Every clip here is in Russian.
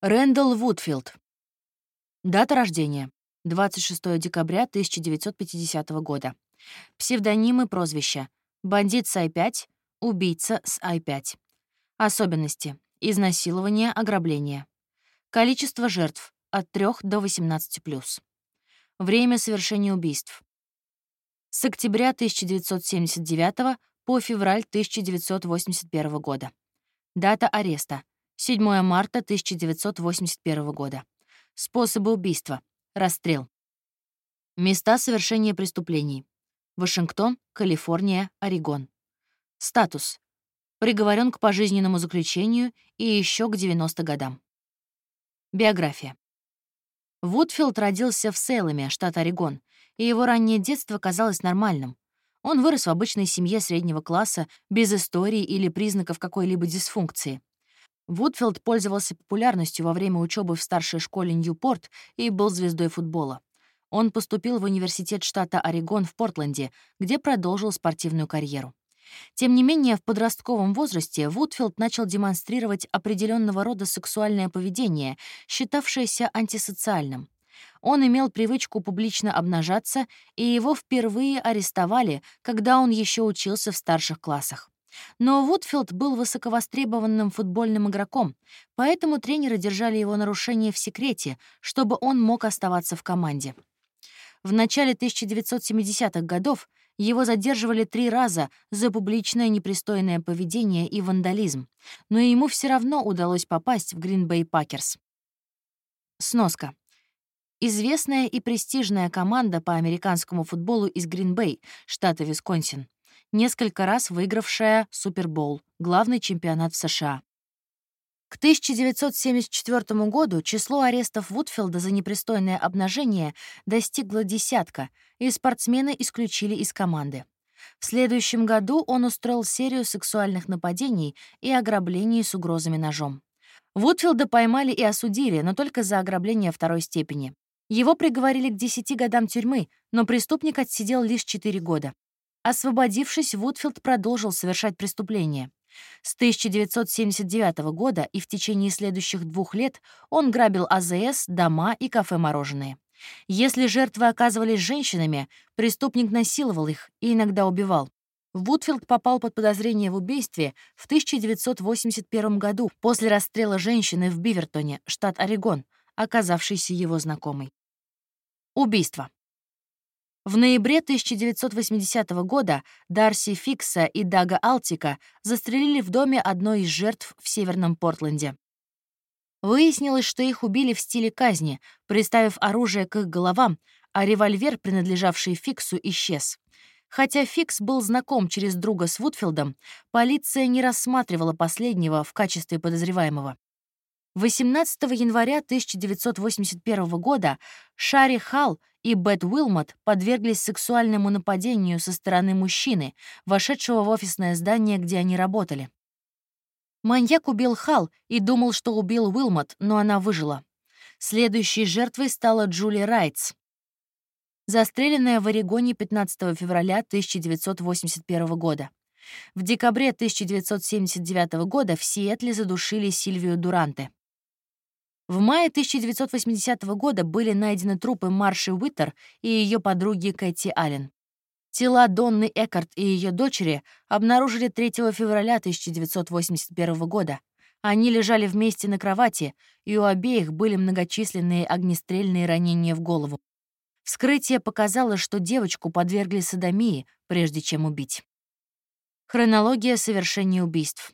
Рэндалл Вудфилд. Дата рождения. 26 декабря 1950 года. Псевдонимы прозвища. Бандит с I-5, убийца с I-5. Особенности. Изнасилование, ограбление. Количество жертв — от 3 до 18+. Время совершения убийств. С октября 1979 по февраль 1981 года. Дата ареста. 7 марта 1981 года. Способы убийства. Расстрел. Места совершения преступлений. Вашингтон, Калифорния, Орегон. Статус. Приговорен к пожизненному заключению и еще к 90 годам. Биография. Вудфилд родился в Сейлеме, штат Орегон, и его раннее детство казалось нормальным. Он вырос в обычной семье среднего класса, без истории или признаков какой-либо дисфункции. Вудфилд пользовался популярностью во время учебы в старшей школе Ньюпорт и был звездой футбола. Он поступил в университет штата Орегон в Портленде, где продолжил спортивную карьеру. Тем не менее, в подростковом возрасте Вудфилд начал демонстрировать определенного рода сексуальное поведение, считавшееся антисоциальным. Он имел привычку публично обнажаться, и его впервые арестовали, когда он еще учился в старших классах. Но Вудфилд был высоковостребованным футбольным игроком, поэтому тренеры держали его нарушение в секрете, чтобы он мог оставаться в команде. В начале 1970-х годов его задерживали три раза за публичное непристойное поведение и вандализм, но ему все равно удалось попасть в Гринбей Пакерс. Сноска. Известная и престижная команда по американскому футболу из Гринбей, штата Висконсин несколько раз выигравшая Супербоул, главный чемпионат в США. К 1974 году число арестов Вудфилда за непристойное обнажение достигло десятка, и спортсмены исключили из команды. В следующем году он устроил серию сексуальных нападений и ограблений с угрозами ножом. Вудфилда поймали и осудили, но только за ограбление второй степени. Его приговорили к 10 годам тюрьмы, но преступник отсидел лишь 4 года. Освободившись, Вудфилд продолжил совершать преступления. С 1979 года и в течение следующих двух лет он грабил АЗС, дома и кафе-мороженое. Если жертвы оказывались женщинами, преступник насиловал их и иногда убивал. Вудфилд попал под подозрение в убийстве в 1981 году после расстрела женщины в Бивертоне, штат Орегон, оказавшейся его знакомой. Убийство. В ноябре 1980 года Дарси Фикса и Дага Алтика застрелили в доме одной из жертв в Северном Портленде. Выяснилось, что их убили в стиле казни, приставив оружие к их головам, а револьвер, принадлежавший Фиксу, исчез. Хотя Фикс был знаком через друга с Вудфилдом, полиция не рассматривала последнего в качестве подозреваемого. 18 января 1981 года Шари Халл и Бет Уилмот подверглись сексуальному нападению со стороны мужчины, вошедшего в офисное здание, где они работали. Маньяк убил Хал и думал, что убил Уилмот, но она выжила. Следующей жертвой стала Джули Райтс, застреленная в Орегоне 15 февраля 1981 года. В декабре 1979 года в Сиэтле задушили Сильвию Дуранте. В мае 1980 года были найдены трупы Марши Уиттер и ее подруги Кэти Аллен. Тела Донны Экарт и ее дочери обнаружили 3 февраля 1981 года. Они лежали вместе на кровати, и у обеих были многочисленные огнестрельные ранения в голову. Вскрытие показало, что девочку подвергли садомии, прежде чем убить. Хронология совершения убийств.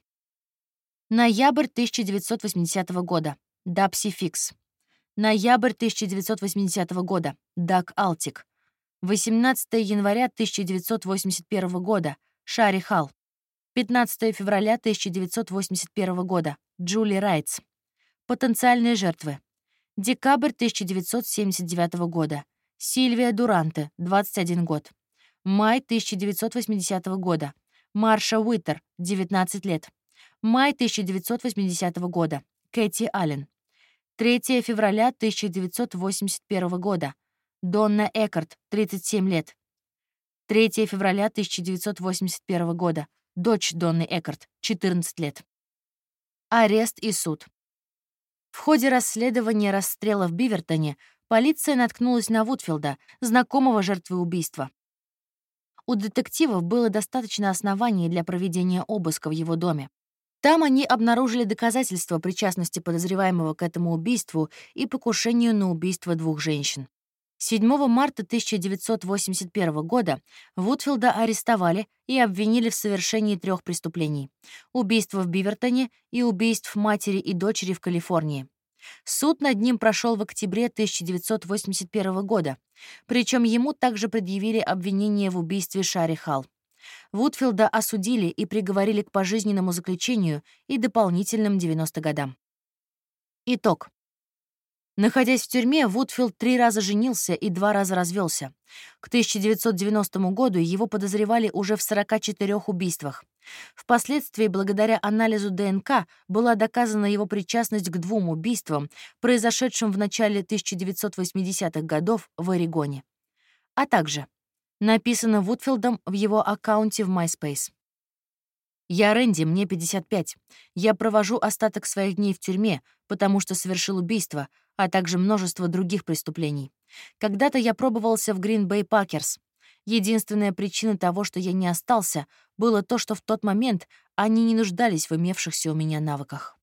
Ноябрь 1980 года. Дапси Фикс. Ноябрь 1980 года. Дак Алтик. 18 января 1981 года. Шари Халл. 15 февраля 1981 года. Джули Райтс. Потенциальные жертвы. Декабрь 1979 года. Сильвия Дуранте, 21 год. Май 1980 года. Марша Уиттер, 19 лет. Май 1980 года. Кэти Аллен. 3 февраля 1981 года. Донна Экарт, 37 лет. 3 февраля 1981 года. Дочь Донны Экарт, 14 лет. Арест и суд. В ходе расследования расстрела в Бивертоне полиция наткнулась на Вудфилда, знакомого жертвы убийства. У детективов было достаточно оснований для проведения обыска в его доме. Там они обнаружили доказательства причастности подозреваемого к этому убийству и покушению на убийство двух женщин. 7 марта 1981 года Вудфилда арестовали и обвинили в совершении трех преступлений — убийства в Бивертоне и убийств матери и дочери в Калифорнии. Суд над ним прошел в октябре 1981 года, причем ему также предъявили обвинение в убийстве Шари Халл. Вудфилда осудили и приговорили к пожизненному заключению и дополнительным 90 годам. Итог. Находясь в тюрьме, Вудфилд три раза женился и два раза развелся. К 1990 году его подозревали уже в 44 убийствах. Впоследствии, благодаря анализу ДНК, была доказана его причастность к двум убийствам, произошедшим в начале 1980-х годов в Орегоне. А также написано Вудфилдом в его аккаунте в MySpace. «Я Рэнди, мне 55. Я провожу остаток своих дней в тюрьме, потому что совершил убийство, а также множество других преступлений. Когда-то я пробовался в Green Bay Packers. Единственная причина того, что я не остался, было то, что в тот момент они не нуждались в имевшихся у меня навыках.